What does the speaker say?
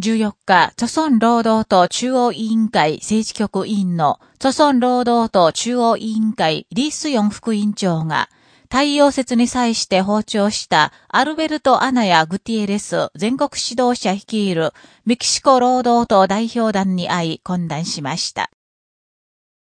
14日、著村労働党中央委員会政治局委員の著村労働党中央委員会リースヨン副委員長が、太陽説に際して訪朝したアルベルト・アナやグティエレス全国指導者率いるメキシコ労働党代表団に会い懇談しました。